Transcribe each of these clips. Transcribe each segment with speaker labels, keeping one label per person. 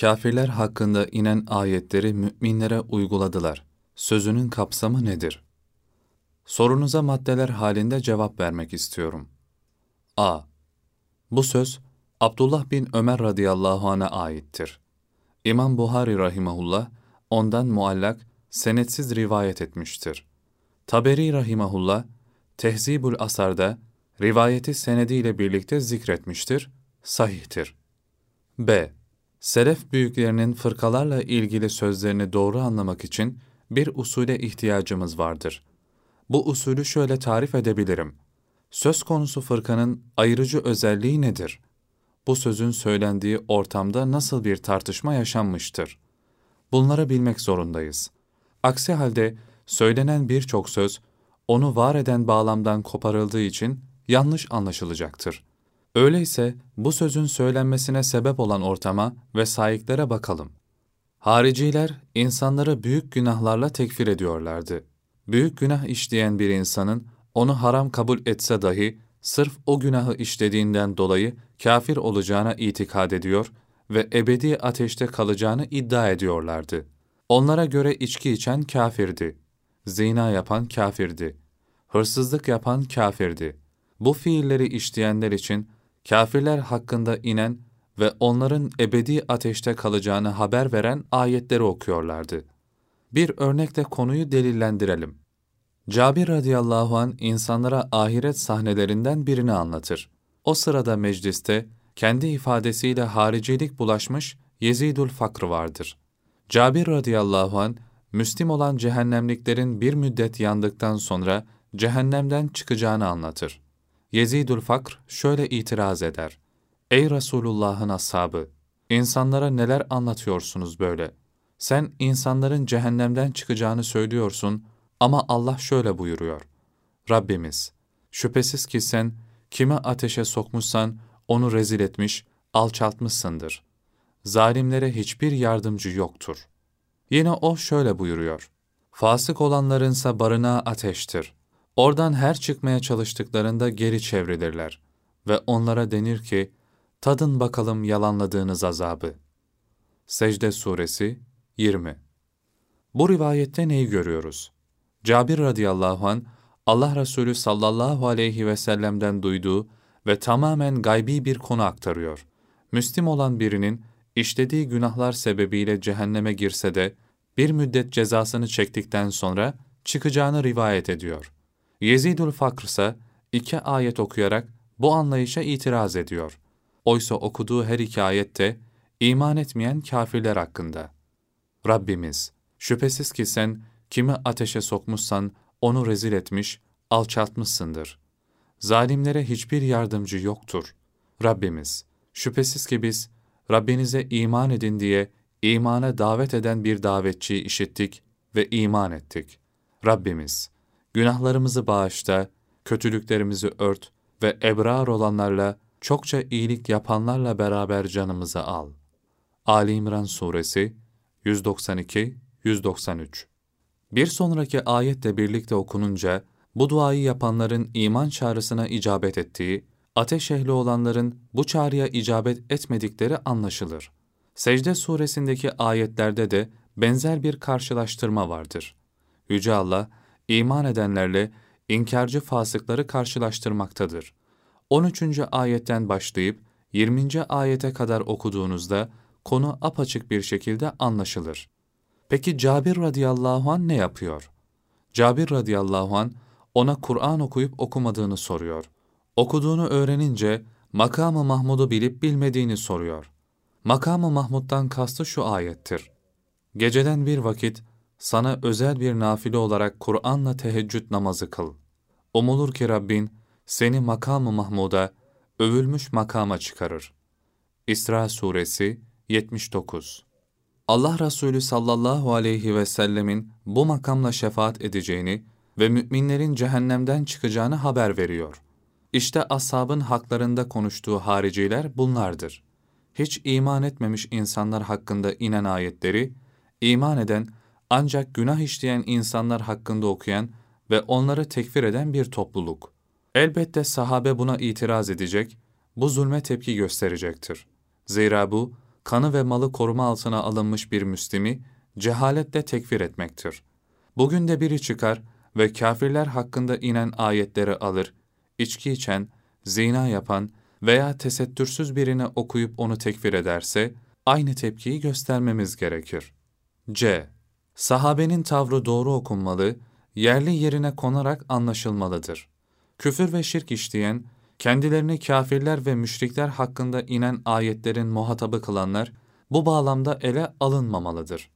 Speaker 1: kafirler hakkında inen ayetleri müminlere uyguladılar. Sözünün kapsamı nedir? Sorunuza maddeler halinde cevap vermek istiyorum. A. Bu söz, Abdullah bin Ömer radıyallahu anh'a aittir. İmam Buhari rahimahullah, ondan muallak, senetsiz rivayet etmiştir. Taberi rahimahullah, Tehzibul Asar'da rivayeti senediyle birlikte zikretmiştir, sahihtir. B. Selef büyüklerinin fırkalarla ilgili sözlerini doğru anlamak için bir usule ihtiyacımız vardır. Bu usulü şöyle tarif edebilirim. Söz konusu fırkanın ayırıcı özelliği nedir? Bu sözün söylendiği ortamda nasıl bir tartışma yaşanmıştır? Bunları bilmek zorundayız. Aksi halde söylenen birçok söz, onu var eden bağlamdan koparıldığı için yanlış anlaşılacaktır. Öyleyse bu sözün söylenmesine sebep olan ortama ve sahiklere bakalım. Hariciler insanları büyük günahlarla tekfir ediyorlardı. Büyük günah işleyen bir insanın onu haram kabul etse dahi sırf o günahı işlediğinden dolayı kafir olacağına itikad ediyor ve ebedi ateşte kalacağını iddia ediyorlardı. Onlara göre içki içen kafirdi, zina yapan kafirdi, hırsızlık yapan kafirdi. Bu fiilleri işleyenler için kafirler hakkında inen ve onların ebedi ateşte kalacağını haber veren ayetleri okuyorlardı. Bir örnekle konuyu delillendirelim. Cabir radıyallahu an insanlara ahiret sahnelerinden birini anlatır. O sırada mecliste kendi ifadesiyle haricilik bulaşmış Yezidül Fakr vardır. Cabir radıyallahu an Müslim olan cehennemliklerin bir müddet yandıktan sonra cehennemden çıkacağını anlatır. Yezidül Fakr şöyle itiraz eder. Ey Resulullah'ın ashabı! İnsanlara neler anlatıyorsunuz böyle? Sen insanların cehennemden çıkacağını söylüyorsun ama Allah şöyle buyuruyor. Rabbimiz, şüphesiz ki sen kime ateşe sokmuşsan onu rezil etmiş, alçaltmışsındır. Zalimlere hiçbir yardımcı yoktur. Yine o şöyle buyuruyor. Fasık olanlarınsa barınağı ateştir. Oradan her çıkmaya çalıştıklarında geri çevrilirler. Ve onlara denir ki, tadın bakalım yalanladığınız azabı. Secde Suresi 20 Bu rivayette neyi görüyoruz? Cabir radıyallahu an Allah Resulü sallallahu aleyhi ve sellem'den duyduğu ve tamamen gaybi bir konu aktarıyor. Müslim olan birinin işlediği günahlar sebebiyle cehenneme girse de bir müddet cezasını çektikten sonra çıkacağını rivayet ediyor. Yezidül Fakr ise iki ayet okuyarak bu anlayışa itiraz ediyor. Oysa okuduğu her iki ayette iman etmeyen kafirler hakkında. Rabbimiz, şüphesiz ki sen kimi ateşe sokmuşsan onu rezil etmiş, alçaltmışsındır. Zalimlere hiçbir yardımcı yoktur. Rabbimiz, şüphesiz ki biz Rabbinize iman edin diye imana davet eden bir davetçiyi işittik ve iman ettik. Rabbimiz, günahlarımızı bağışla, kötülüklerimizi ört ve ebrar olanlarla, çokça iyilik yapanlarla beraber canımızı al. Ali İmran Suresi 192-193 Bir sonraki ayetle birlikte okununca, bu duayı yapanların iman çağrısına icabet ettiği, ateş ehli olanların bu çağrıya icabet etmedikleri anlaşılır. Secde suresindeki ayetlerde de benzer bir karşılaştırma vardır. Yüce Allah, iman edenlerle inkarcı fasıkları karşılaştırmaktadır. 13. ayetten başlayıp 20. ayete kadar okuduğunuzda konu apaçık bir şekilde anlaşılır. Peki Cabir radıyallahu an ne yapıyor? Cabir radıyallahu an ona Kur'an okuyup okumadığını soruyor. Okuduğunu öğrenince makamı Mahmud'u bilip bilmediğini soruyor. Makamı Mahmud'dan kastı şu ayettir. Geceden bir vakit sana özel bir nafile olarak Kur'an'la teheccüd namazı kıl. Umulur ki Rabbin seni makamı Mahmud'a, övülmüş makama çıkarır. İsra Suresi 79 Allah Resulü sallallahu aleyhi ve sellemin bu makamla şefaat edeceğini ve müminlerin cehennemden çıkacağını haber veriyor. İşte ashabın haklarında konuştuğu hariciler bunlardır. Hiç iman etmemiş insanlar hakkında inen ayetleri, iman eden ancak günah işleyen insanlar hakkında okuyan ve onları tekfir eden bir topluluk. Elbette sahabe buna itiraz edecek, bu zulme tepki gösterecektir. Zira bu, kanı ve malı koruma altına alınmış bir Müslimi cehaletle tekfir etmektir. Bugün de biri çıkar ve kafirler hakkında inen ayetleri alır, içki içen, zina yapan veya tesettürsüz birini okuyup onu tekfir ederse, aynı tepkiyi göstermemiz gerekir. C. Sahabenin tavrı doğru okunmalı, yerli yerine konarak anlaşılmalıdır. Küfür ve şirk işleyen, kendilerini kafirler ve müşrikler hakkında inen ayetlerin muhatabı kılanlar, bu bağlamda ele alınmamalıdır.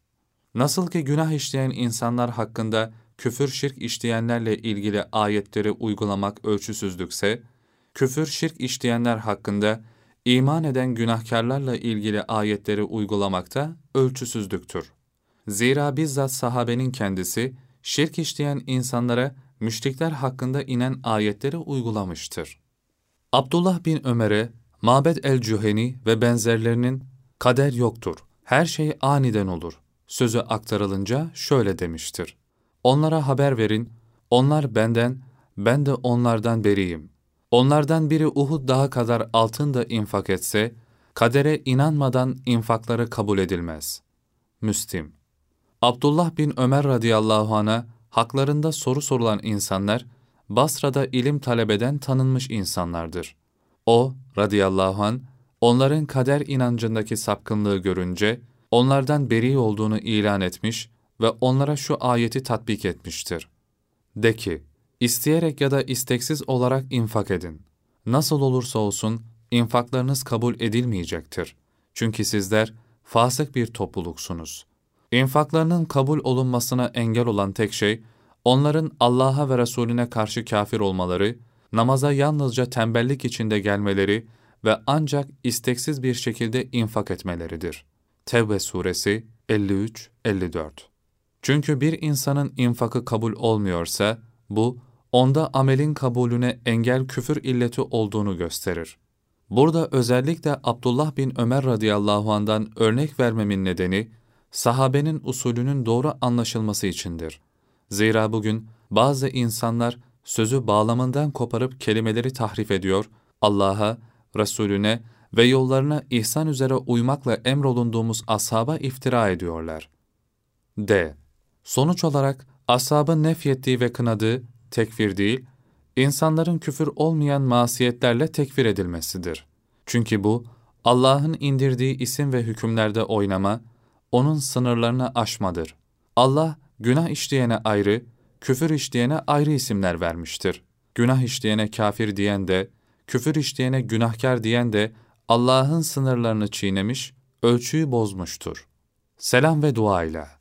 Speaker 1: Nasıl ki günah işleyen insanlar hakkında küfür şirk işleyenlerle ilgili ayetleri uygulamak ölçüsüzlükse, küfür şirk işleyenler hakkında iman eden günahkarlarla ilgili ayetleri uygulamakta ölçüsüzlüktür. Zira bizzat sahabenin kendisi, şirk işleyen insanlara müşrikler hakkında inen ayetleri uygulamıştır. Abdullah bin Ömer'e, Mabed el-Cüheni ve benzerlerinin kader yoktur, her şey aniden olur sözü aktarılınca şöyle demiştir. Onlara haber verin, onlar benden, ben de onlardan beriyim. Onlardan biri Uhud dağı kadar altın da infak etse, kadere inanmadan infakları kabul edilmez. Müslim Abdullah bin Ömer radıyallahu anh'a haklarında soru sorulan insanlar, Basra'da ilim talebeden tanınmış insanlardır. O, radıyallahu an, onların kader inancındaki sapkınlığı görünce, onlardan beri olduğunu ilan etmiş ve onlara şu ayeti tatbik etmiştir. De ki, isteyerek ya da isteksiz olarak infak edin. Nasıl olursa olsun infaklarınız kabul edilmeyecektir. Çünkü sizler fasık bir topluluksunuz. İnfaklarının kabul olunmasına engel olan tek şey, onların Allah'a ve Resulüne karşı kafir olmaları, namaza yalnızca tembellik içinde gelmeleri ve ancak isteksiz bir şekilde infak etmeleridir. Tevbe suresi 53-54 Çünkü bir insanın infakı kabul olmuyorsa, bu, onda amelin kabulüne engel küfür illeti olduğunu gösterir. Burada özellikle Abdullah bin Ömer radıyallahu andan örnek vermemin nedeni, sahabenin usulünün doğru anlaşılması içindir. Zira bugün bazı insanlar sözü bağlamından koparıp kelimeleri tahrif ediyor, Allah'a, Resulüne ve yollarına ihsan üzere uymakla emrolunduğumuz ashaba iftira ediyorlar. D. Sonuç olarak ashabın nefyettiği ve kınadığı tekfir değil, insanların küfür olmayan masiyetlerle tekfir edilmesidir. Çünkü bu, Allah'ın indirdiği isim ve hükümlerde oynama, onun sınırlarını aşmadır. Allah, günah işleyene ayrı, küfür işleyene ayrı isimler vermiştir. Günah işleyene kafir diyen de, küfür işleyene günahkar diyen de Allah'ın sınırlarını çiğnemiş, ölçüyü bozmuştur. Selam ve dua ile.